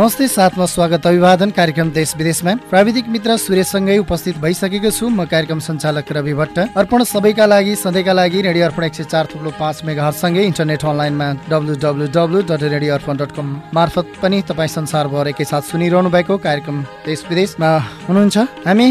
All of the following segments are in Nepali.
नमस्ते साथमा स्वागत अभिवादन कार्यक्रम देश विदेशमा। प्राविधिक मित्र सुरेशसँगै उपस्थित भइसकेको छु म कार्यक्रम सञ्चालक रवि भट्ट। अर्पण सबैका लागि सधैँका लागि रेडियो अर्पण एक सय चार थुप्रो पाँच मेगाहरूसँगै इन्टरनेट अनलाइनमा डब्लु मार्फत पनि तपाईँ संसारभर एकैसाथ सुनिरहनु भएको कार्यक्रम देश विदेशमा हुनुहुन्छ। हामी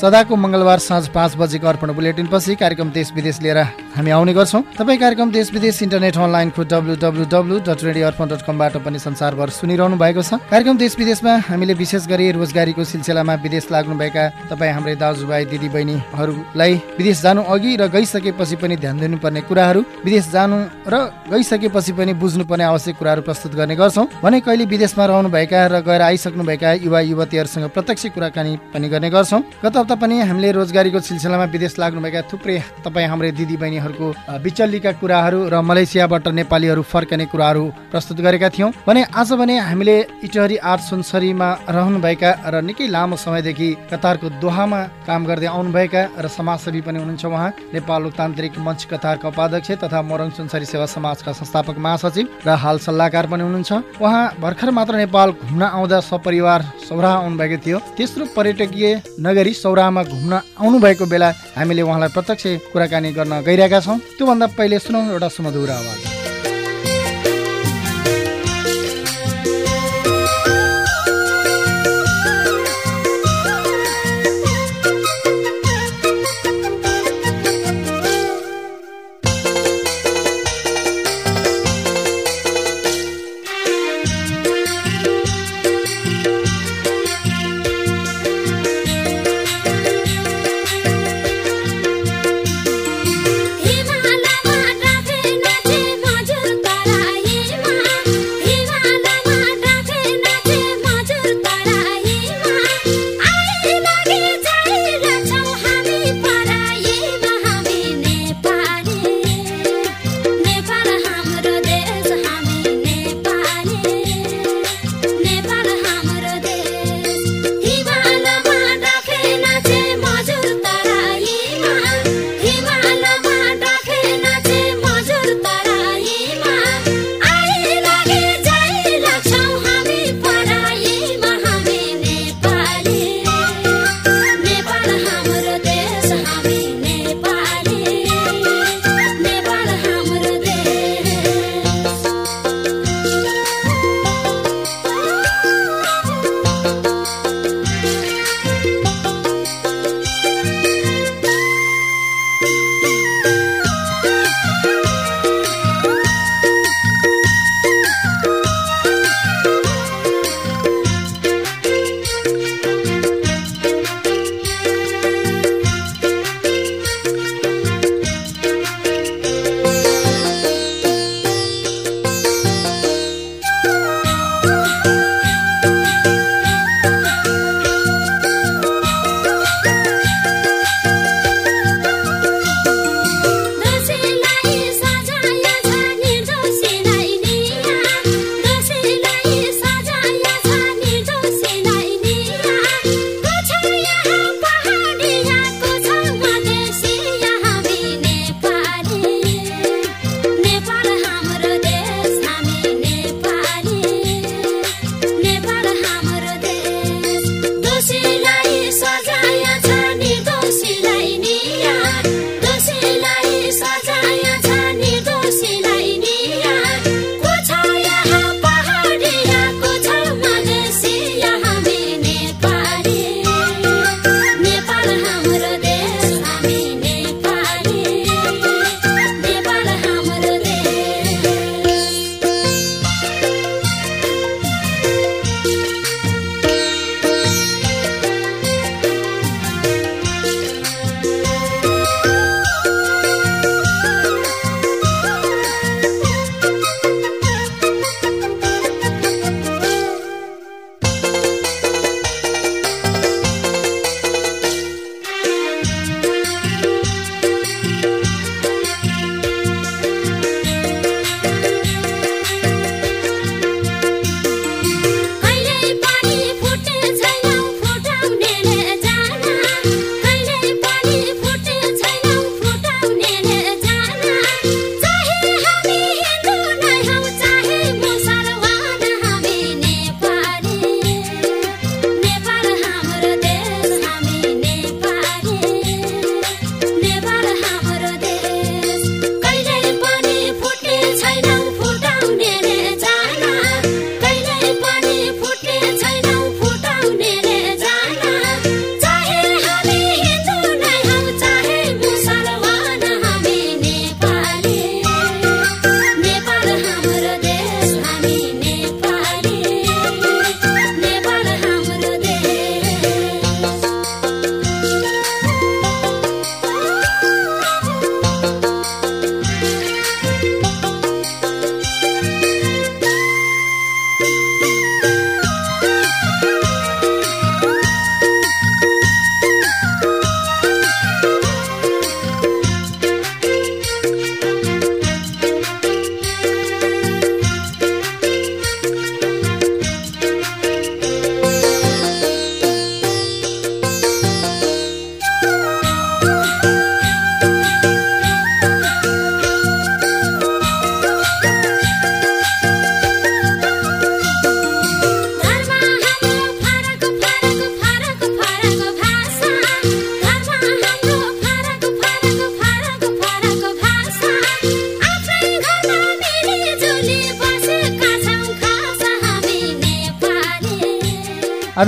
सदाको मङ्गलबार साँझ पाँच बजेको अर्पण बुलेटिन पछि कार्यक्रम देश विदेश लिएर हामी आउने गर्छौँ। तपाईँ कार्यक्रम देश विदेश इन्टरनेट अनलाइनको W W W dot radio Arpan dot कमबाट पनि संसारभर सुनिरहनु भएको छ। कार्यक्रम देश विदेशमा हामीले विशेष गरी रोजगारीको सिलसिलामा विदेश लाग्नुभएका तपाईँ हाम्रै दाजुभाइ दिदीबहिनीहरूलाई विदेश जानु अघि र गइसकेपछि पनि ध्यान दिनुपर्ने कुराहरू विदेश जानु र गइसकेपछि पनि बुझ्नुपर्ने आवश्यक कुराहरू प्रस्तुत गर्ने गर्छौँ। भने कहिले विदेशमा रहनुभएका र गएर आइसक्नुभएका युवा युवतीहरूसँग प्रत्यक्ष कुराकानी पनि गर्ने गर्छौँ। गत हप्ता पनि हामीले रोजगारीको सिलसिलामा विदेश लाग्नुभएका थुप्रै तपाईँ हाम्रै दिदीबहिनीहरूको बिचल्लीका कुराहरू र मलेसियाबाट नेपालीहरू फर्कने कुराहरू प्रस्तुत गरेका थियौँ। भने आज भने हामीले इटहरी आर्ट सुनसरीमा रहनुभएका र निकै लामो समयदेखि कतारको दोहामा काम गर्दै आउनुभएका र समाजसेवी पनि हुनुहुन्छ उहाँ नेपाल लोकतान्त्रिक मञ्च कतारका उपाध्यक्ष तथा मोरङ सुनसरी सेवा समाजका संस्थापक महासचिव र हाल सल्लाहकार पनि हुनुहुन्छ। उहाँ भर्खर मात्र नेपाल घुम्न आउँदा सपरिवार सौराहा आउनुभएको थियो। तेस्रो पर्यटकीय नगरी सौराहामा घुम्न आउनुभएको बेला हामीले उहाँलाई प्रत्यक्ष कुराकानी गर्न गइरहेका छौँ। त्योभन्दा पहिले सुनौ एउटा सुमधुर आवाज।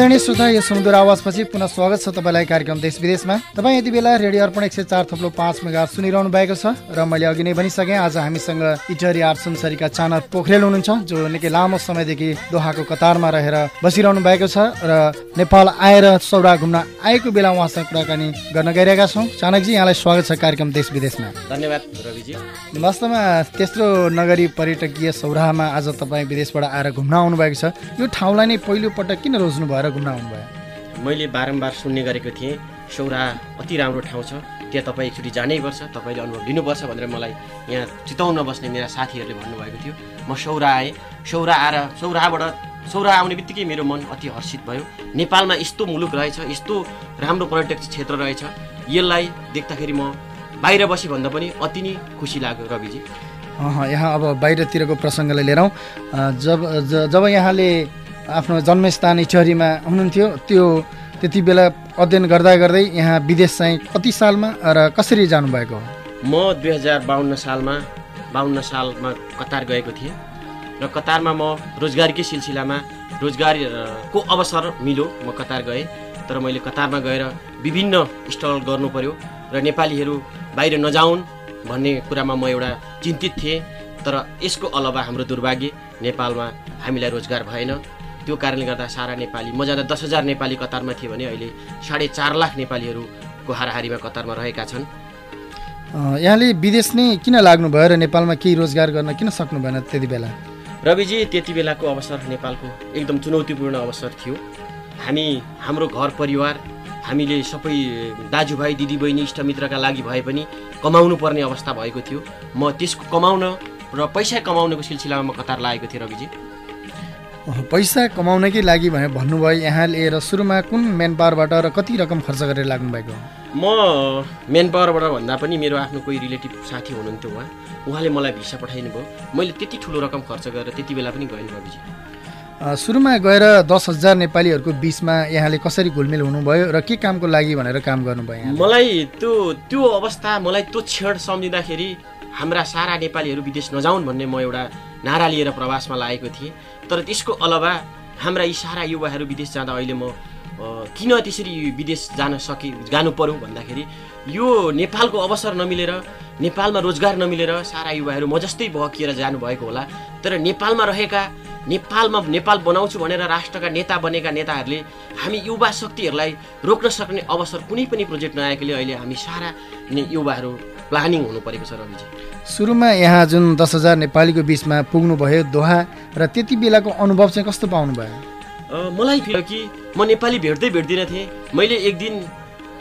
ಸಾಧನೆ आदरणीय श्रोता यो समुद्र आवाजपछि पुनः स्वागत छ तपाईँलाई कार्यक्रम देश विदेशमा। तपाईँ यति बेला रेडियो अर्पण एक सय चार थप्लो पाँच मेगा सुनिरहनु भएको छ र मैले अघि नै भनिसकेँ आज हामीसँग इटरी आर्ट संसारीका चानक पोखरेल हुनुहुन्छ जो निकै लामो समयदेखि दोहाको कतारमा रहेर बसिरहनु भएको छ र नेपाल आएर सौरा घुम्न आएको बेला उहाँसँग कुराकानी गर्न गइरहेका छौँ। चाणकजी यहाँलाई स्वागत छ कार्यक्रम देश विदेशमा। धन्यवाद वास्तवमा तेस्रो नगरी पर्यटकीय सौराहमा आज तपाईँ विदेशबाट आएर घुम्न आउनुभएको छ। यो ठाउँलाई नै पहिलोपटक किन रोज्नु भएर घुम्न आउनुभयो मैले बारम्बार सुन्ने गरेको थिएँ। सौरा अति राम्रो ठाउँ छ। त्यहाँ तपाईँ एकचोटि जानैपर्छ तपाईँले अनुभव लिनुपर्छ भनेर मलाई यहाँ चिताउन बस्ने मेरा साथीहरूले भन्नुभएको थियो। म सौरा आएँ। सौरा आएर सौराबाट सौरा आउने बित्तिकै मेरो मन अति हर्षित भयो। नेपालमा यस्तो मुलुक रहेछ यस्तो राम्रो पर्यटक क्षेत्र रहेछ। यसलाई देख्दाखेरि म बाहिर बसी भन्दा पनि अति नै खुसी लाग्यो रविजी। यहाँ अब बाहिरतिरको प्रसङ्गलाई लिएर जब जब यहाँले आफ्नो जन्मस्थान इटहरीमा हुनुहुन्थ्यो। त्यो त्यति बेला अध्ययन गर्दा गर्दै यहाँ विदेश चाहिँ कति सालमा र कसरी जानुभएको? हो म दुई हजार बाहन्न सालमा बाहन्न सालमा कतार गएको थिएँ र कतारमा म रोजगारीकै सिलसिलामा रोजगारीको अवसर मिल्यो। म कतार गएँ तर मैले कतारमा गएर विभिन्न स्टल गर्नु पर्यो र नेपालीहरू बाहिर नजाउन् भन्ने कुरामा म एउटा चिन्तित थिएँ। तर यसको अलावा हाम्रो दुर्भाग्य नेपालमा हामीलाई रोजगार भएन। त्यो कारणले गर्दा सारा नेपाली म जाँदा दस हजार नेपाली कतारमा थिए भने अहिले साढे चार लाख नेपालीहरूको हाराहारीमा कतारमा रहेका छन्। यहाँले विदेश नै किन लाग्नुभयो र नेपालमा केही रोजगार गर्न किन सक्नु भएन त्यति बेला? रविजी त्यति बेलाको अवसर नेपालको एकदम चुनौतीपूर्ण अवसर थियो। हामी हाम्रो घर परिवार हामीले सबै दाजुभाइ दिदीबहिनी इष्टमित्रका लागि भए पनि कमाउनु पर्ने अवस्था भएको थियो। म त्यसको कमाउन र पैसा कमाउनको सिलसिलामा म कतार लागेको थिएँ रविजी। पैसा कमाउनकै लागि भने भन्नुभयो। यहाँ लिएर सुरुमा कुन मेन पावरबाट र कति रकम खर्च गरेर लाग्नुभएको? हो म मेन पावरबाट भन्दा पनि मेरो आफ्नो कोही रिलेटिभ साथी हुनुहुन्थ्यो उहाँ। उहाँले मलाई भिसा पठाइदिनु भयो मैले त्यति ठुलो रकम खर्च गरेर त्यति बेला पनि गएँ रविजी अ, सुरुमा गएर दस हजार नेपालीहरूको बिचमा यहाँले कसरी घुलमिल हुनुभयो र के कामको लागि भनेर काम गर्नुभयो मलाई त्यो त्यो अवस्था मलाई त्यो क्षण सम्झिँदाखेरि हाम्रा सारा नेपालीहरू विदेश नजाउन् भन्ने म एउटा नारा लिएर प्रवासमा लागेको थिएँ। तर त्यसको अलावा हाम्रा यी सारा युवाहरू विदेश जाँदा अहिले म किन त्यसरी विदेश जान सके जानु पर्यो भन्दाखेरि यो नेपालको अवसर नमिलेर नेपालमा रोजगार नमिलेर सारा युवाहरू म जस्तै बहकिएर जानुभएको होला। तर नेपालमा रहेका नेपालमा नेपाल बनाउँछु भनेर राष्ट्रका नेता बनेका नेताहरूले हामी युवा शक्तिहरूलाई रोक्न सक्ने अवसर कुनै पनि प्रोजेक्ट नआएकोले अहिले हामी सारा युवाहरू प्लानिङ हुनु परेको छ रविजी सुरुमा यहाँ जुन दस हजार नेपालीको बिचमा पुग्नुभयो दोहा र त्यति बेलाको अनुभव चाहिँ कस्तो पाउनुभयो? मलाई कि म नेपाली भेट्दै भेट्दिनँ थिएँ। मैले एक दिन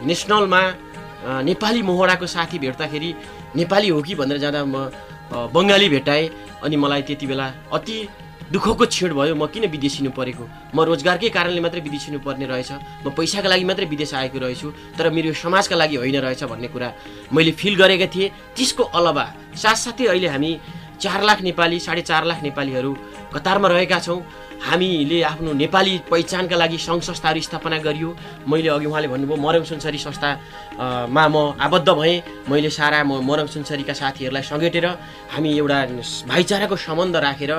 नेसनलमा नेपाली मोहडाको साथी भेट्दाखेरि नेपाली हो कि भनेर जाँदा म बङ्गाली भेटाएँ अनि मलाई त्यति बेला अति दुःखको क्षण भयो म किन विदेशिनु परेको? म रोजगारकै कारणले मात्रै विदेशिनु पर्ने रहेछ। म पैसाको लागि मात्रै विदेश आएको रहेछु तर मेरो यो समाजका लागि होइन रहेछ भन्ने कुरा मैले फिल गरेका थिएँ। त्यसको अलावा साथसाथै अहिले हामी चार लाख नेपाली साढे चार लाख नेपालीहरू कतारमा रहेका छौँ। हामीले आफ्नो नेपाली पहिचानका लागि सङ्घ संस्थाहरू स्थापना गरियो। मैले अघि उहाँले भन्नुभयो मरङ सुनसरी संस्थामा म आबद्ध भएँ। मैले सारा म मरङ सुनसरीका साथीहरूलाई समेटेर हामी एउटा भाइचाराको सम्बन्ध राखेर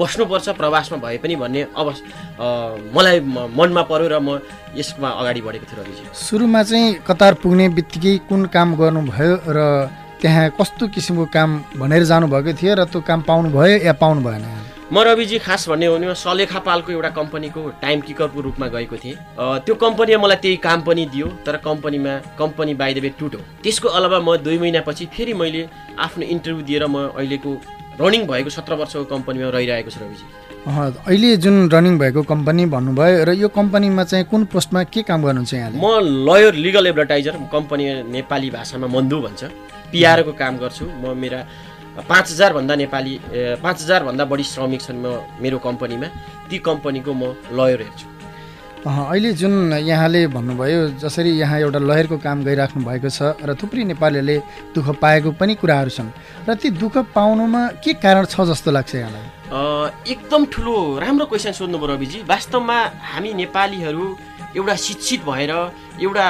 बस्नुपर्छ प्रवासमा भए पनि भन्ने अवस् अ, मलाई मनमा पर्यो र म यसमा अगाडि बढेको थिएँ सुरुमा चाहिँ कतार पुग्ने बित्तिकै कुन काम गर्नुभयो र त्यहाँ कस्तो किसिमको काम भनेर जानुभएको थियो र त्यो काम पाउनुभयो या पाउनु भएन? म रविजी खास भन्ने हो भने सलेखा पालको एउटा कम्पनीको टाइम किकरको रूपमा गएको थिएँ। त्यो कम्पनीमा मलाई त्यही काम पनि दियो तर कम्पनीमा कम्पनी बाई द वे टुट्यो। त्यसको अलावा म दुई महिनापछि फेरि मैले आफ्नो इन्टरभ्यू दिएर म अहिलेको रनिङ भएको सत्र वर्षको कम्पनीमा रहिरहेको छु रविजी। अह, अहिले जुन रनिङ भएको कम्पनी भन्नुभयो र यो कम्पनीमा चाहिँ कुन पोस्टमा के काम गर्नुहुन्छ यहाँले? म lawyer legal advertiser company Nepali भाषामा मन्दु भन्छ। पिआरको काम गर्छु। म मेरा पाँच हजारभन्दा नेपाली पाँच हजारभन्दा बढी श्रमिक छन् म मेरो कम्पनीमा। ती कम्पनीको म लयर हेर्छु। अह, अहिले जुन यहाँले भन्नुभयो जसरी यहाँ एउटा लयरको काम गरिराख्नु भएको छ र थुप्रै नेपालीहरूले दुःख पाएको पनि कुराहरू छन् र ती दुःख पाउनुमा के कारण छ जस्तो लाग्छ यहाँलाई? एकदम ठुलो राम्रो क्वेसन सोध्नुभयो रविजी। वास्तवमा हामी नेपालीहरू एउटा शिक्षित भएर एउटा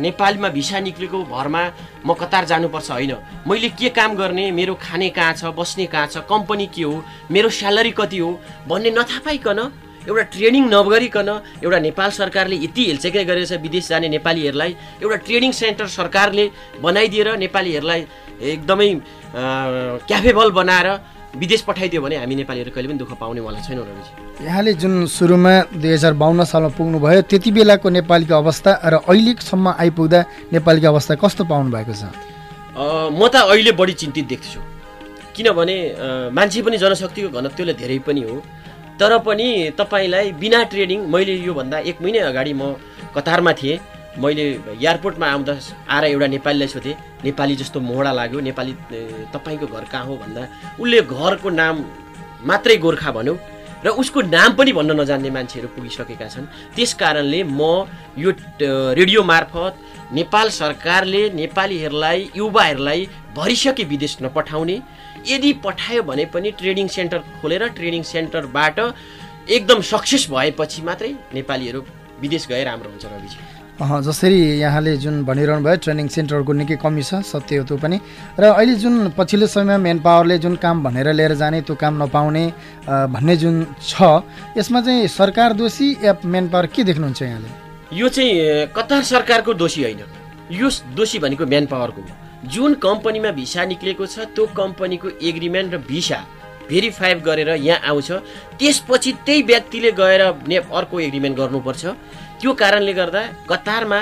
नेपालीमा भिसा निक्लेको भरमा म कतार जानुपर्छ होइन? मैले के काम गर्ने? मेरो खाने कहाँ छ? बस्ने कहाँ छ? कम्पनी के हो? मेरो स्यालेरी कति हो? भन्ने नथाहा पाइकन एउटा ट्रेनिङ नगरिकन एउटा नेपाल सरकारले यति हेलचेक्राइ गरेको छ विदेश जाने नेपालीहरूलाई एउटा ट्रेनिङ सेन्टर सरकारले बनाइदिएर नेपालीहरूलाई एकदमै क्यापेबल बनाएर विदेश पठाइदियो भने हामी नेपालीहरू कहिले पनि दुःख पाउने वाला छैनौँ रविजी। यहाँले जुन सुरुमा दुई हजार बाहन्न सालमा पुग्नुभयो त्यति बेलाको नेपालीको अवस्था र अहिलेसम्म आइपुग्दा नेपालीको अवस्था कस्तो पाउनु भएको छ? म त अहिले बढी चिन्तित देख्छु। किनभने मान्छे पनि जनशक्तिको घनत्वले धेरै पनि हो। तर पनि तपाईँलाई बिना ट्रेनिङ मैले योभन्दा एक महिनै अगाडि म कतारमा थिएँ। मैले एयरपोर्टमा आउँदा आएर एउटा नेपालीलाई सोधेँ नेपाली जस्तो मोहडा लाग्यो। नेपाली तपाईँको घर कहाँ हो भन्दा उसले घरको नाम मात्रै गोर्खा भन्यो र उसको नाम पनि भन्न नजान्ने मान्छेहरू पुगिसकेका छन्। त्यस कारणले म यो रेडियो मार्फत नेपाल सरकारले नेपालीहरूलाई युवाहरूलाई भरिसके विदेश नपठाउने यदि पठायो भने पनि ट्रेनिङ सेन्टर खोलेर ट्रेनिङ सेन्टरबाट एकदम सक्सेस भएपछि मात्रै नेपालीहरू विदेश गए राम्रो हुन्छ रविजी। जसरी यहाँले जुन भनिरहनु भयो ट्रेनिङ सेन्टरको निकै कमी छ सत्य हो त्यो पनि। र अहिले जुन पछिल्लो समयमा मेन पावरले जुन काम भनेर लिएर जाने त्यो काम नपाउने भन्ने जुन छ यसमा चाहिँ सरकार दोषी या मेन पावर के देख्नुहुन्छ यहाँले? यो चाहिँ कतार सरकारको दोषी होइन। यो दोषी भनेको मेन पावरको जुन कम्पनीमा भिसा निक्लेको छ त्यो कम्पनीको एग्रिमेन्ट र भिसा भेरिफाइभ गरेर यहाँ आउँछ। त्यसपछि त्यही व्यक्तिले गएर अर्को एग्रिमेन्ट गर्नुपर्छ। त्यो कारणले गर्दा कतारमा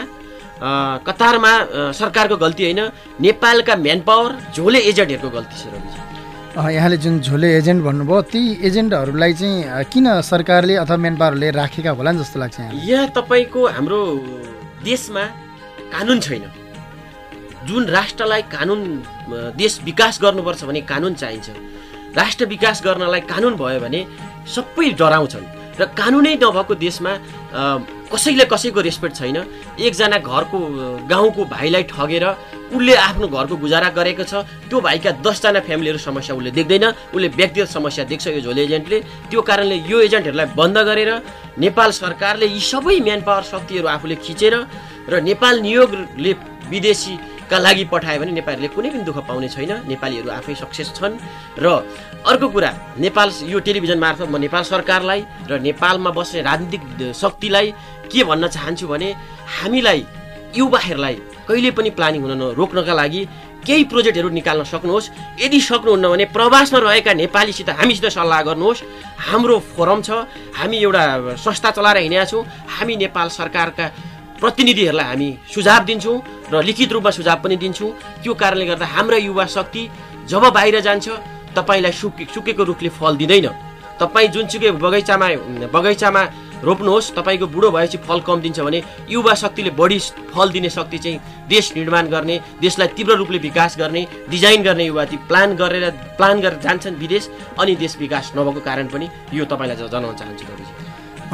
कतारमा सरकारको गल्ती होइन नेपालका म्यान पावर झोले एजेन्टहरूको गल्ती छ रविजी। यहाँले जुन झोले एजेन्ट भन्नुभयो ती एजेन्टहरूलाई चाहिँ किन सरकारले अथवा म्यान पावरले राखेका होला नि जस्तो लाग्छ यहाँ तपाईँको हाम्रो देशमा कानुन छैन। जुन राष्ट्रलाई कानुन देश विकास गर्नुपर्छ भने कानुन चाहिन्छ। राष्ट्र विकास गर्नलाई कानुन भयो भने सबै डराउँछन्। र कानुनै नभएको देशमा कसैले कसैको रेस्पेक्ट छैन। एकजना घरको गाउँको भाइलाई ठगेर उसले आफ्नो घरको गुजारा गरेको छ। त्यो भाइका दसजना फ्यामिलीहरू समस्या उसले देख्दैन। उसले व्यक्तिगत समस्या देख्छ यो झोले एजेन्टले। त्यो कारणले यो एजेन्टहरूलाई बन्द गरेर नेपाल सरकारले यी सबै म्यान पावर शक्तिहरू आफूले खिचेर र नेपाल नियोगले विदेशी का लागि पठायो भने नेपालीहरूले कुनै पनि दुःख पाउने छैन। नेपालीहरू आफै सक्सेस छन् र अर्को कुरा नेपाल यो टेलिभिजन मार्फत म नेपाल सरकारलाई र नेपालमा बस्ने राजनीतिक शक्तिलाई के भन्न चाहन्छु भने हामीलाई युवाहरूलाई कहिले पनि प्लानिङ हुन रोक्नका लागि केही प्रोजेक्टहरू निकाल्न सक्नुहोस्। यदि सक्नुहुन्न भने प्रवासमा रहेका नेपालीसित हामीसित सल्लाह गर्नुहोस्। हाम्रो फोरम छ हामी एउटा संस्था चलाएर हिँडेका छौँ। हामी नेपाल सरकारका प्रतिनिधिहरूलाई हामी सुझाव दिन्छौँ र लिखित रूपमा सुझाव पनि दिन्छौँ। त्यो कारणले गर्दा हाम्रा युवा शक्ति जब बाहिर जान्छ तपाईँलाई सुके सुकेको रुखले फल दिँदैन। तपाईँ जुनसुकै बगैँचामा बगैँचामा रोप्नुहोस् तपाईँको बुढो भएपछि फल कम दिन्छ भने युवा शक्तिले बढी फल दिने शक्ति चाहिँ देश निर्माण गर्ने देशलाई तीव्र रूपले विकास गर्ने डिजाइन गर्ने युवा ती प्लान गरेर प्लान गरेर जान्छन् विदेश अनि देश विकास नभएको कारण पनि यो तपाईँलाई जनाउन चाहन्छु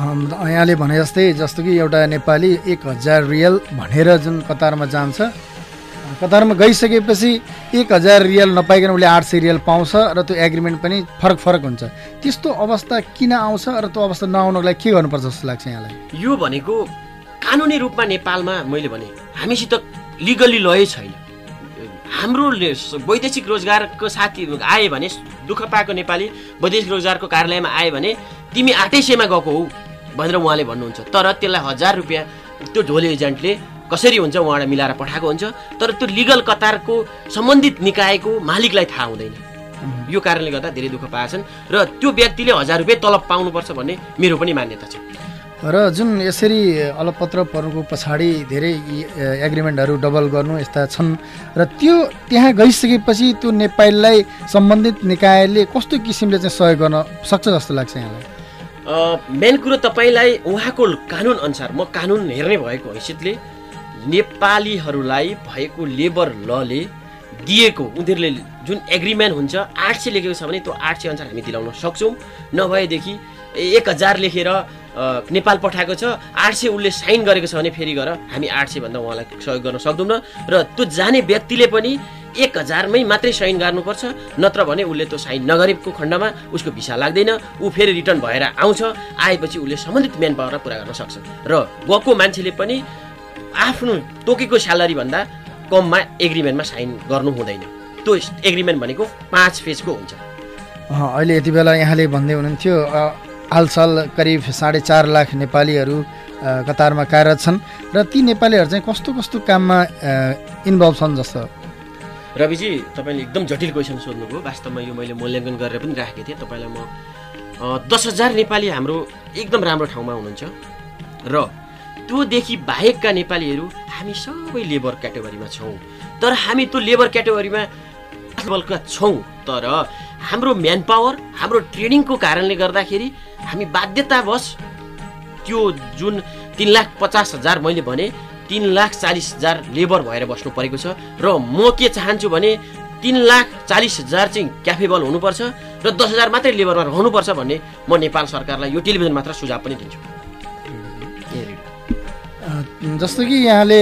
यहाँले भने जस्तै जस्तो कि एउटा नेपाली एक हजार रियल भनेर जुन कतारमा जान्छ कतारमा गइसकेपछि एक हजार रियल नपाइकन उसले आठ सय रियल पाउँछ र त्यो एग्रिमेन्ट पनि फरक फरक हुन्छ। त्यस्तो अवस्था किन आउँछ र त्यो अवस्था नआउनको लागि के गर्नुपर्छ जस्तो लाग्छ यहाँलाई? यो भनेको कानुनी रूपमा नेपालमा मैले भने हामीसित लिगली लय छैन। हाम्रो वैदेशिक रोजगारको साथी आए भने दुःख पाएको नेपाली वैदेशिक रोजगारको कार्यालयमा आयो भने तिमी आठै सयमा गएको हौ। भनेर उहाँले भन्नुहुन्छ। तर त्यसलाई हजार रुपियाँ त्यो ढोले एजेन्टले कसरी हुन्छ उहाँबाट मिलाएर पठाएको हुन्छ तर त्यो लिगल कतारको सम्बन्धित निकायको मालिकलाई थाहा हुँदैन। यो कारणले गर्दा धेरै दुःख पाएछन् र त्यो व्यक्तिले हजार रुपियाँ तलब पाउनुपर्छ भन्ने मेरो पनि मान्यता छ। र जुन यसरी अलपत्र पर्नुको पछाडि धेरै एग्रिमेन्टहरू डबल गर्नु यस्ता छन् र त्यो त्यहाँ गइसकेपछि त्यो नेपालीलाई सम्बन्धित निकायले कस्तो किसिमले चाहिँ सहयोग गर्न सक्छ जस्तो लाग्छ यहाँलाई? मेन कुरो तपाईँलाई उहाँको कानुन अनुसार म कानुन हेर्ने भएको हैसियतले नेपालीहरूलाई भएको लेबर लले दिएको उनीहरूले जुन एग्रिमेन्ट हुन्छ आठ सय लेखेको छ भने त्यो आठ सय अनुसार हामी दिलाउन सक्छौँ। नभएदेखि एक हजार लेखेर नेपाल पठाएको छ आठ सय उसले साइन गरेको छ भने फेरि गएर हामी आठ सयभन्दा उहाँलाई सहयोग गर्न सक्दैनौँ। र त्यो जाने व्यक्तिले पनि एक हजारमै मात्रै साइन गर्नुपर्छ नत्र भने उसले त्यो साइन नगरेको खण्डमा उसको भिसा लाग्दैन ऊ फेरि रिटर्न भएर आउँछ आएपछि उसले सम्बन्धित म्यान पावरलाई पुरा गर्न सक्छ। र गएको मान्छेले पनि आफ्नो तोकेको स्यालेरीभन्दा कममा एग्रिमेन्टमा साइन गर्नु हुँदैन। त्यो एग्रिमेन्ट भनेको पाँच फेजको हुन्छ। अहिले यति बेला यहाँले भन्दै हुनुहुन्थ्यो हालसाल करिब साढे चार लाख नेपालीहरू कतारमा कार्यरत छन् र ती नेपालीहरू चाहिँ कस्तो कस्तो काममा इन्भल्भ छन् जस्तो रविजी तपाईँले एकदम जटिल क्वेसन सोध्नुभयो। वास्तवमा यो मैले मूल्याङ्कन गरेर पनि राखेको थिएँ। तपाईँलाई म दस हजार नेपाली हाम्रो एकदम राम्रो ठाउँमा हुनुहुन्छ। र त्योदेखि बाहेकका नेपालीहरू हामी सबै लेबर क्याटेगोरीमा छौँ। तर हामी त्यो लेबर क्याटेगोरीमा बलका छौँ। तर हाम्रो म्यान पावर हाम्रो ट्रेनिङको कारणले गर्दाखेरि हामी बाध्यतावश त्यो जुन तिन लाख पचास हजार मैले भने तिन लाख चालिस हजार लेबर भएर बस्नु परेको छ र म के चाहन्छु भने तिन लाख चालिस हजार चाहिँ क्यापेबल हुनुपर्छ र दस हजार मात्रै लेबरमा रहनुपर्छ भन्ने म नेपाल सरकारलाई यो टेलिभिजन मात्र सुझाव पनि दिन्छु। जस्तो कि यहाँले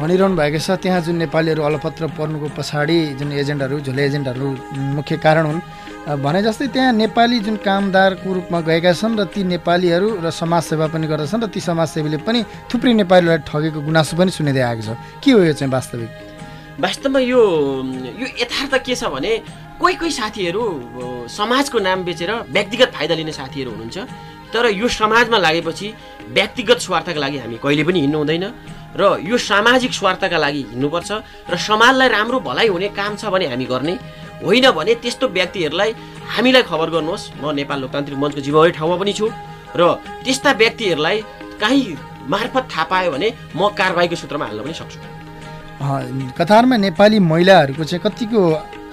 भनिरहनु भएको छ त्यहाँ जुन नेपालीहरू अलपत्र पर्नुको पछाडि जुन एजेन्टहरू झोले एजेन्टहरू मुख्य कारण हुन् भने जस्तै त्यहाँ नेपाली जुन कामदारको रूपमा गएका छन् र ती नेपालीहरू र समाजसेवा पनि गर्दछन् र ती समाजसेवीले पनि थुप्रै नेपालीलाई ठगेको गुनासो पनि सुनिँदै आएको छ। के हो यो चाहिँ वास्तविक? वास्तवमा यो यो यथार्थ के छ भने कोही कोही साथीहरू समाजको नाम बेचेर व्यक्तिगत फाइदा लिने साथीहरू हुनुहुन्छ। तर यो समाजमा लागेपछि व्यक्तिगत स्वार्थका लागि हामी कहिले पनि हिँड्नु हुँदैन र यो सामाजिक स्वार्थका लागि हिँड्नुपर्छ र समाजलाई राम्रो भलाइ हुने काम छ भने हामी गर्ने। होइन भने त्यस्तो व्यक्तिहरूलाई हामीलाई खबर गर्नुहोस्। म नेपाल लोकतान्त्रिक मञ्चको जिम्मेवारी ठाउँमा पनि छु र त्यस्ता व्यक्तिहरूलाई काहीँ मार्फत थाहा पायो भने म कारवाहीको सूत्रमा हाल्न पनि सक्छु। कतारमा नेपाली महिलाहरूको चाहिँ कतिको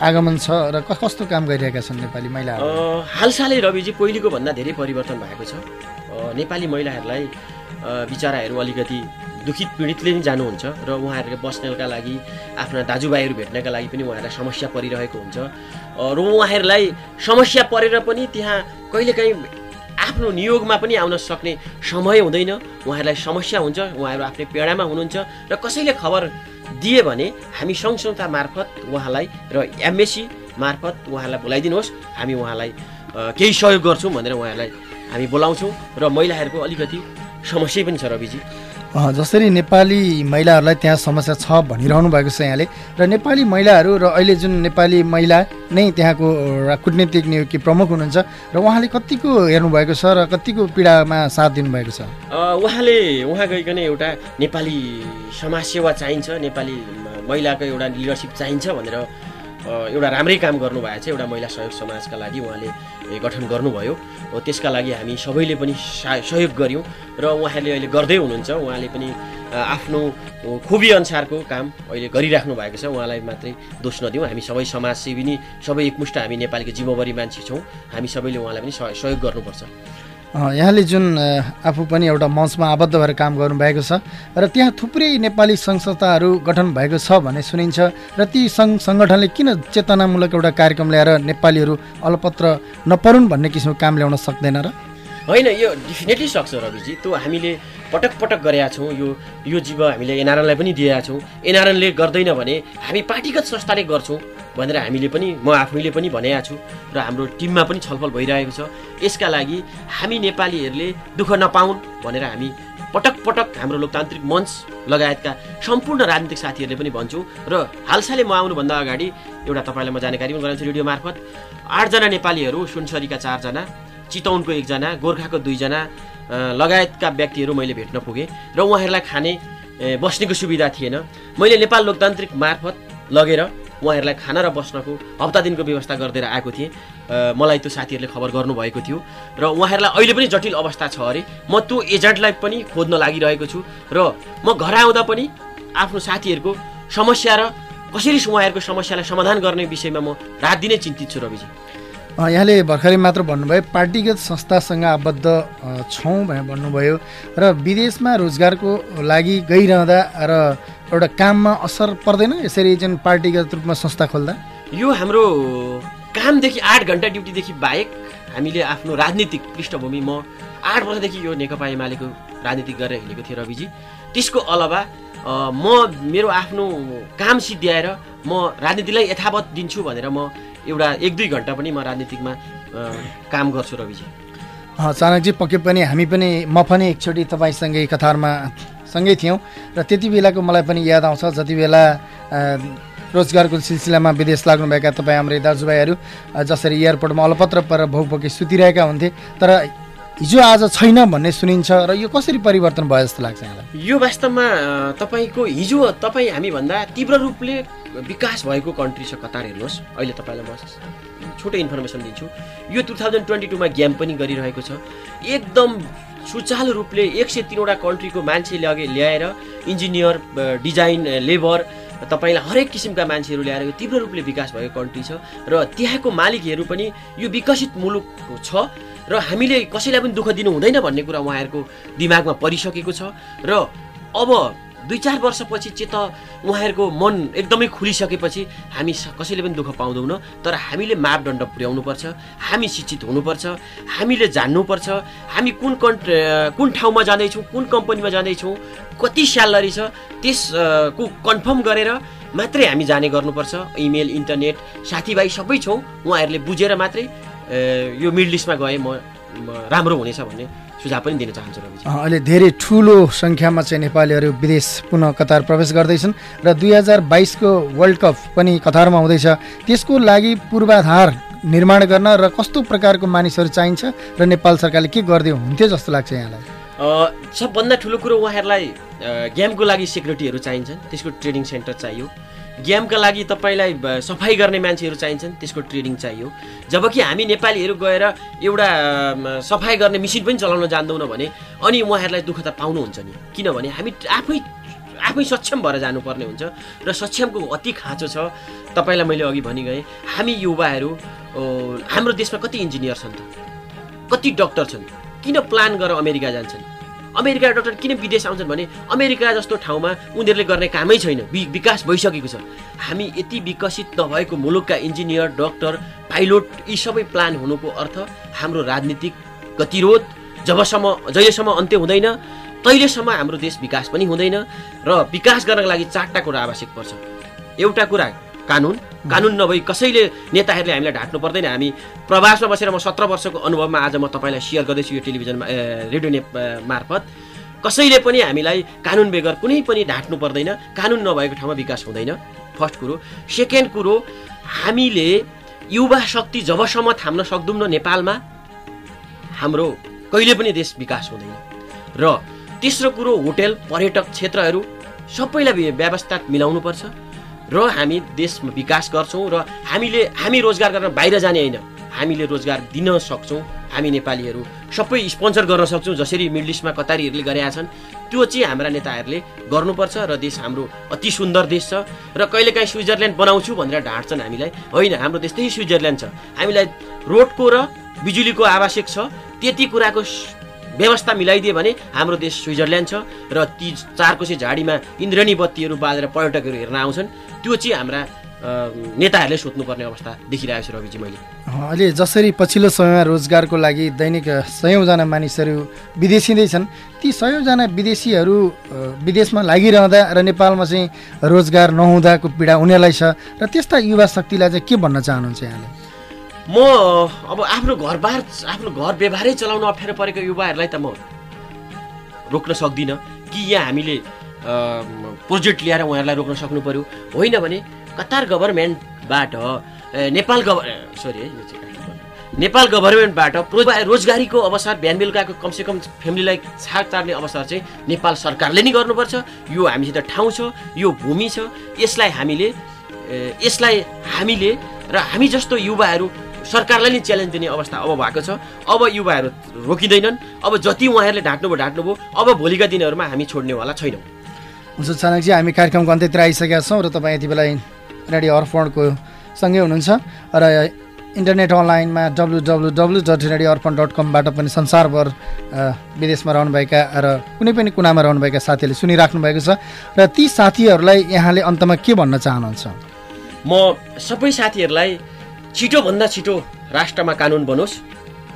आगमन छ र कस्तो काम गरिरहेका छन् नेपाली महिलाहरू? अ, हालसालै रविजी पहिलेको भन्दा धेरै परिवर्तन भएको छ। नेपाली महिलाहरूलाई अ, बिचराहरू अलिकति दुखित पीडितले नै जानुहुन्छ र उहाँहरूले बस्नका लागि आफ्ना दाजुभाइहरू भेट्नका लागि पनि उहाँहरूलाई समस्या परिरहेको हुन्छ। र उहाँहरूलाई समस्या परेर पनि त्यहाँ कहिलेकाहीँ आफ्नो नियोगमा पनि आउन सक्ने समय हुँदैन। उहाँहरूलाई समस्या हुन्छ उहाँहरू आफ्नै पेडामा हुनुहुन्छ र कसैले खबर दिए भने हामी सङ्घ संस्था मार्फत उहाँलाई र एमएसी मार्फत उहाँलाई बोलाइदिनुहोस्। हामी उहाँलाई केही सहयोग गर्छौँ भनेर उहाँहरूलाई हामी बोलाउँछौँ। र महिलाहरूको अलिकति समस्या पनि छ रविजी। जसरी नेपाली महिलाहरूलाई त्यहाँ समस्या छ भनिरहनु भएको छ यहाँले। र नेपाली महिलाहरू र अहिले जुन नेपाली महिला नै त्यहाँको कुटनीतिक नियुक्ति प्रमुख हुनुहुन्छ र उहाँले कतिको हेर्नुभएको छ र कतिको पीडामा साथ दिनुभएको छ? उहाँले उहाँ गइकन एउटा नेपाली समाजसेवा चाहिन्छ नेपाली महिलाको एउटा लिडरसिप चाहिन्छ भनेर एउटा राम्रै काम गर्नुभएको छ एउटा महिला सहयोग समाजका लागि उहाँले गठन गर्नुभयो। त्यसका लागि हामी सबैले पनि सहयोग गऱ्यौँ र उहाँले अहिले गर्दै हुनुहुन्छ। उहाँले पनि आफ्नो खुबी अनुसारको काम अहिले गरिराख्नु भएको छ। उहाँलाई मात्रै दोष नदिउँ। हामी सबै समाजसेवी नै सबै एकमुष्ट हामी नेपालीको जिम्मेवारी मान्छे छौँ। हामी सबैले उहाँलाई पनि सह- सहयोग गर्नुपर्छ। यहाँले जुन आफू पनि एउटा मञ्चमा आबद्ध भएर काम गर्नुभएको छ र त्यहाँ थुप्रै नेपाली सङ्घ संस्थाहरू गठन भएको छ भन्ने सुनिन्छ र ती सङ्घ सङ्गठनले किन चेतनामूलक एउटा कार्यक्रम ल्याएर नेपालीहरू अलपत्र नपरुन् भन्ने किसिमको काम ल्याउन सक्दैन र? होइन यो डेफिनेटली सक्छ रविजी त्यो हामीले पटक पटक गरेका छौँ यो यो जीव हामीले एनआरएनलाई पनि दिएका छौँ। एनआरएनले गर्दैन भने हामी पार्टीगत संस्थाले गर्छौँ भनेर हामीले पनि म आफैले पनि भनेको छु र हाम्रो टिममा पनि छलफल भइरहेको छ। यसका लागि हामी नेपालीहरूले दुःख नपाउन् भनेर हामी पटक पटक हाम्रो लोकतान्त्रिक मञ्च लगायतका सम्पूर्ण राजनीतिक साथीहरूले पनि भन्छौँ र हालसालै म आउनुभन्दा अगाडि एउटा तपाईँलाई म जानकारी पनि गराउँछु रेडियो मार्फत। आठजना नेपालीहरू सुनसरीका चारजना। चितौनको एकजना गोर्खाको दुईजना लगायतका व्यक्तिहरू मैले भेट्न पुगेँ र उहाँहरूलाई खाने बस्नेको सुविधा थिएन। मैले नेपाल लोकतान्त्रिक मार्फत लगेर उहाँहरूलाई खाना र बस्नको हप्ता दिनको व्यवस्था गरिदिएर आएको थिएँ। मलाई त्यो साथीहरूले खबर गर्नुभएको थियो र उहाँहरूलाई अहिले पनि जटिल अवस्था छ अरे। म त्यो एजेन्टलाई पनि खोज्न लागिरहेको छु र म घर आउँदा पनि आफ्नो साथीहरूको समस्या र कसरी उहाँहरूको समस्यालाई समाधान गर्ने विषयमा म रात दिनै चिन्तित छु रविजी। यहाँले भर्खरै मात्र भन्नुभयो पार्टीगत संस्थासँग आबद्ध छौँ भनेर भन्नुभयो र विदेशमा रोजगारको लागि गइरहँदा र एउटा काममा असर पर्दैन यसरी जुन पार्टीगत रूपमा संस्था खोल्दा? यो हाम्रो कामदेखि आठ घन्टा ड्युटीदेखि बाहेक हामीले आफ्नो राजनीतिक पृष्ठभूमि म आठ वर्षदेखि यो नेकपा एमालेको राजनीति गरेर हिँडेको थिएँ रविजी। त्यसको अलावा म मेरो आफ्नो काम सिद्ध्याएर म राजनीतिलाई यथावत दिन्छु भनेर म एउटा एक दुई घन्टा पनि म राजनीतिकमा अ, काम गर्छु रविजी चाणकजी पक्कै पनि हामी पनि म पनि एकचोटि तपाईँसँगै कतारमा सँगै थियौँ र त्यति बेलाको मलाई पनि याद आउँछ जति बेला रोजगारको सिलसिलामा विदेश लाग्नुभएका तपाईँ हाम्रै दाजुभाइहरू जसरी एयरपोर्टमा अलपत्र पर भौपकी सुतिरहेका हुन्थे तर हिजो आज छैन भन्ने सुनिन्छ र यो कसरी परिवर्तन भयो जस्तो लाग्छ यहाँलाई? यो वास्तवमा तपाईँको हिजो तपाईँ हामीभन्दा तीव्र रूपले विकास भएको कन्ट्री छ कतार हेर्नुहोस्। अहिले तपाईँलाई म छोटो इन्फर्मेसन दिन्छु। यो टु थाउजन्ड ट्वेन्टी टूमा गेम पनि गरिरहेको छ। एकदम सुचालु रूपले एक सय तिनवटा कन्ट्रीको मान्छे लगे ल्याएर इन्जिनियर डिजाइन लेबर तपाईँलाई हरेक किसिमका मान्छेहरू ल्याएर यो तीव्र रूपले विकास भएको कन्ट्री छ र त्यहाँको मालिकहरू पनि यो विकसित मुलुक छ र हामीले कसैलाई पनि दुःख दिनु हुँदैन भन्ने कुरा उहाँहरूको दिमागमा परिसकेको छ र अब दुई चार वर्षपछि चाहिँ त उहाँहरूको मन एकदमै खुलिसकेपछि हामी कसैले पनि दुःख पाउँदैनौँ तर हामीले मापदण्ड पुर्याउनुपर्छ हामी शिक्षित हुनुपर्छ हामीले जान्नुपर्छ हामी कुन कन्ट कुन ठाउँमा जाँदैछौँ कुन कम्पनीमा जाँदैछौँ कति स्यालेरी छ त्यसको कन्फर्म गरेर मात्रै हामी जाने गर्नुपर्छ। इमेल इन्टरनेट साथीभाइ सबै छौँ उहाँहरूले बुझेर मात्रै यो मिडल इस्टमा गए म राम्रो हुनेछ भन्ने सुझाव पनि दिन चाहन्छु अहिले धेरै ठुलो सङ्ख्यामा चाहिँ नेपालीहरू विदेश पुनः कतार प्रवेश गर्दैछन् र दुई हजार बाइसको वर्ल्ड कप पनि कतारमा हुँदैछ। त्यसको लागि पूर्वाधार निर्माण गर्न र कस्तो प्रकारको मानिसहरू चाहिन्छ र नेपाल सरकारले के गरिदियो? हुन्थ्यो जस्तो लाग्छ यहाँलाई। सबभन्दा ठुलो कुरो उहाँहरूलाई गेमको लागि सेक्युरिटीहरू चाहिन्छन् त्यसको ट्रेनिङ सेन्टर चाहियो। गेमका लागि तपाईँलाई सफाइ गर्ने मान्छेहरू चाहिन्छन् त्यसको ट्रेनिङ चाहियो। जबकि हामी नेपालीहरू गएर एउटा सफाइ गर्ने मेसिन पनि चलाउन जान्दैनौँ भने अनि उहाँहरूलाई दुःख त पाउनुहुन्छ नि। किनभने हामी आफै आफै सक्षम भएर जानुपर्ने हुन्छ र सक्षमको अति खाँचो छ। तपाईँलाई मैले अघि भनि गएँ हामी युवाहरू हाम्रो देशमा कति इन्जिनियर छन् त? कति डक्टर छन्? किन प्लान गरेर अमेरिका जान्छन्? अमेरिका डक्टर किन विदेश आउँछन् भने अमेरिका जस्तो ठाउँमा उनीहरूले गर्ने कामै छैन। विकास भइसकेको छ। हामी यति विकसित नभएको मुलुकका इन्जिनियर डक्टर पाइलोट यी सबै प्लान हुनुको अर्थ हाम्रो राजनीतिक गतिरोध जबसम्म जहिलेसम्म अन्त्य हुँदैन तहिलेसम्म हाम्रो देश विकास पनि हुँदैन र विकास गर्नको लागि चारवटा कुरा आवश्यक पर्छ। एउटा कुरा कानुन। कानुन नभई कसैले नेताहरूले हामीलाई ढाक्नु पर्दैन। हामी प्रवासमा बसेर म सत्र वर्षको अनुभवमा आज म तपाईँलाई सेयर गर्दैछु यो टेलिभिजनमा रेडियो ने मार्फत। कसैले पनि हामीलाई कानुन बेगर कुनै पनि ढाक्नु पर्दैन। कानुन नभएको ठाउँमा विकास हुँदैन। फर्स्ट कुरो। सेकेन्ड कुरो हामीले युवा शक्ति जबसम्म थाम्न सक्दैनौँ नेपालमा हाम्रो कहिले पनि देश विकास हुँदैन। र तेस्रो कुरो होटेल पर्यटक क्षेत्रहरू सबैलाई व्यवस्था मिलाउनुपर्छ। र हामी देशमा विकास गर्छौँ र हामीले हामी रोजगार गर्न बाहिर जाने होइन। हामीले रोजगार दिन सक्छौँ। हामी नेपालीहरू सबै स्पोन्सर गर्न सक्छौँ जसरी मिडल इस्टमा कतारीहरूले गरेका छन्। त्यो चाहिँ हाम्रा नेताहरूले गर्नुपर्छ र देश हाम्रो अति सुन्दर देश छ। र कहिलेकाहीँ स्विजरल्यान्ड बनाउँछु भनेर ढाँट्छन् हामीलाई। होइन हाम्रो देश त्यही स्विजरल्यान्ड छ। हामीलाई रोडको र बिजुलीको आवश्यक छ। त्यति कुराको व्यवस्था मिलाइदियो भने हाम्रो देश स्विजरल्यान्ड छ र ती चारकोसे झाडीमा इन्द्रणी बत्तीहरू बालेर पर्यटकहरू हेर्न आउँछन्। त्यो चाहिँ हाम्रा नेताहरूले सोध्नुपर्ने अवस्था देखिरहेको छु रविजी मैले। अहिले जसरी पछिल्लो समयमा रोजगारको लागि दैनिक सयौँजना मानिसहरू विदेशिँदैछन् ती सयौँजना विदेशीहरू विदेशमा लागिरहँदा र नेपालमा चाहिँ रोजगार नहुँदाको पीडा उनीहरूलाई छ र त्यस्ता युवा शक्तिलाई चाहिँ के भन्न चाहनुहुन्छ यहाँले? म अब आफ्नो घरबार आफ्नो घर व्यवहारै चलाउन अप्ठ्यारो परेको युवाहरूलाई त म रोक्न सक्दिनँ। कि यहाँ हामीले प्रोजेक्ट ल्याएर उहाँहरूलाई रोक्न सक्नु पऱ्यो होइन भने कतार गभर्मेन्टबाट नेपाल गभ सरी है यो नेपाल गभर्मेन्टबाट रोजगारीको अवसर बिहान बेलुकाको कमसेकम फ्यामिलीलाई छाक चार्ने अवसर चाहिँ नेपाल सरकारले नै गर्नुपर्छ। यो हामीसित ठाउँ छ यो भूमि छ। यसलाई हामीले यसलाई हामीले र हामी जस्तो युवाहरू सरकारलाई नै च्यालेन्ज दिने अवस्था अब भएको छ। अब युवाहरू रोकिँदैनन्। अब जति उहाँहरूले ढाँट्नुभयो ढाँट्नुभयो अब भोलिका दिनहरूमा हामी छोड्नेवाला छैनौँ। हुन्छ चाणकजी हामी कार्यक्रमको अन्त्यतिर आइसकेका छौँ र तपाईँ यति बेला रेडियो अर्पणको सँगै हुनुहुन्छ र इन्टरनेट अनलाइनमा W W W dot radio Arpan dot कमबाट पनि संसारभर विदेशमा रहनुभएका र कुनै पनि कुनामा रहनुभएका साथीहरूले सुनिराख्नु भएको छ र ती साथीहरूलाई यहाँले अन्तमा के भन्न चाहनुहुन्छ? म सबै साथीहरूलाई छिटोभन्दा छिटो राष्ट्रमा कानुन बनोस्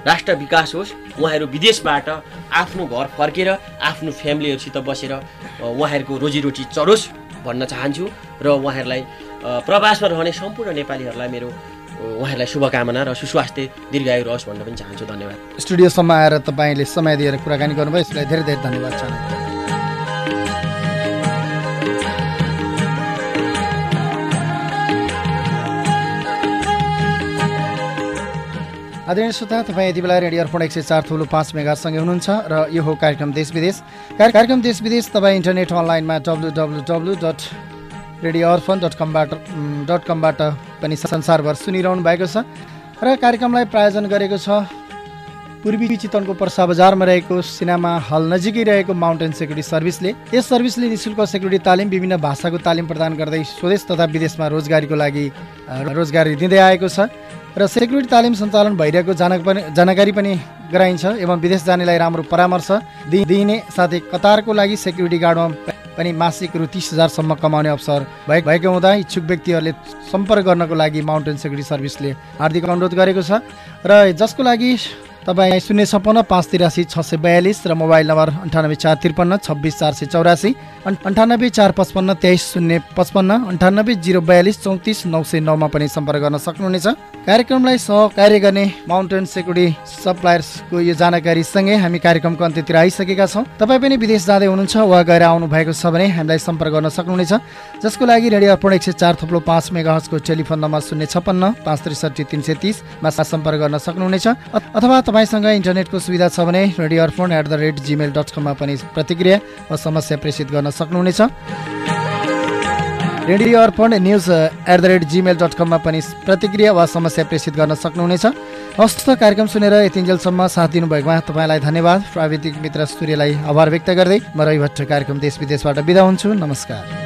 राष्ट्र विकास होस् उहाँहरू विदेशबाट आफ्नो घर फर्केर आफ्नो फ्यामिलीहरूसित बसेर उहाँहरूको रोजीरोटी चढोस् भन्न चाहन्छु र उहाँहरूलाई प्रवासमा रहने सम्पूर्ण नेपालीहरूलाई मेरो उहाँहरूलाई शुभकामना र सुस्वास्थ्य दीर्घायु रहोस् भन्न पनि चाहन्छु। धन्यवाद। स्टुडियोसम्म आएर तपाईँले समय दिएर कुराकानी गर्नुभयो यसलाई धेरै धेरै धन्यवाद चाहन्छु। आदरणीय श्रोता तपाईँ यति बेला रेडियो अर्पण एक सय चार थुलो पाँच मेगासँगै हुनुहुन्छ र यो हो कार्यक्रम देश विदेश। कार्यक्रम देश विदेश तपाईँ इन्टरनेट अनलाइनमा W W W dot radio Arpan dot कमबाट dot कमबाट पनि संसारभर सुनिरहनु भएको छ र कार्यक्रमलाई प्रायोजन गरेको छ पूर्वी चितवनको पर्सा बजारमा रहेको सिनेमा हल नजिकै रहेको माउन्टेन सेक्युरिटी सर्भिसले। यस सर्भिसले निशुल्क सेक्युरिटी तालिम विभिन्न भाषाको तालिम प्रदान गर्दै स्वदेश तथा विदेशमा रोजगारीको लागि रोजगारी दिँदै आएको छ। र सेक्युरिटी तालिम सञ्चालन भइरहेको जानकारी पनि गराइन्छ एवं विदेश जानेलाई राम्रो परामर्श दिइने साथै कतारको लागि सेक्युरिटी गार्डमा पनि मासिक रु तिस हजारसम्म कमाउने अवसर भएको हुँदा इच्छुक व्यक्तिहरूले सम्पर्क गर्नको लागि माउन्टेन सेक्युरिटी सर्भिसले हार्दिक अनुरोध गरेको छ। र जसको लागि तपाईँ शून्य छप्पन्न पाँच तिरासी छ सय बयालिस र मोबाइल नम्बर अन्ठानब्बे चार त्रिपन्न छब्बिस चार सय चौरासी अन्ठानब्बे चार पचपन्न तेइस शून्य पचपन्न अन्ठानब्बे जिरो बयालिस चौतिस नौ सय नौमा पनि सम्पर्क गर्न सक्नुहुनेछ। कार्यक्रमलाई सहकार्य गर्ने माउन्टेन सेक्युरिटी सप्लायर्सको यो जानकारीसँगै हामी कार्यक्रमको अन्त्यतिर आइसकेका छौँ। तपाईँ पनि विदेश जाँदै हुनुहुन्छ वा गएर आउनु भएको छ भने हामीलाई सम्पर्क गर्न सक्नुहुनेछ। जसको लागि रेडियो अर्पण एक सय चार थुप्रो पाँच मेगा हजको टेलिफोन नम्बर शून्य छप्पन्न पाँच त्रिसठी तिन सय तिसमा सम्पर्क गर्न सक्नुहुनेछ। अथवा तपाईँसँग इन्टरनेटको सुविधा छ भने radio Arpan at the rate Gmail dot कममा पनि प्रतिक्रिया वा समस्या प्रेषित गर्न सक्नुहुनेछ। Radio Arpan news at the rate Gmail dot कममा पनि प्रतिक्रिया वा समस्या प्रेषित गर्न सक्नुहुनेछ। हस्त कार्यक्रम सुनेर यतिन्जेलसम्म साथ दिनुभएकोमा तपाईँलाई धन्यवाद। प्राविधिक मित्र सूर्यलाई आभार व्यक्त गर्दै म रवि भट्ट कार्यक्रम देश विदेशबाट बिदा हुन्छु। नमस्कार।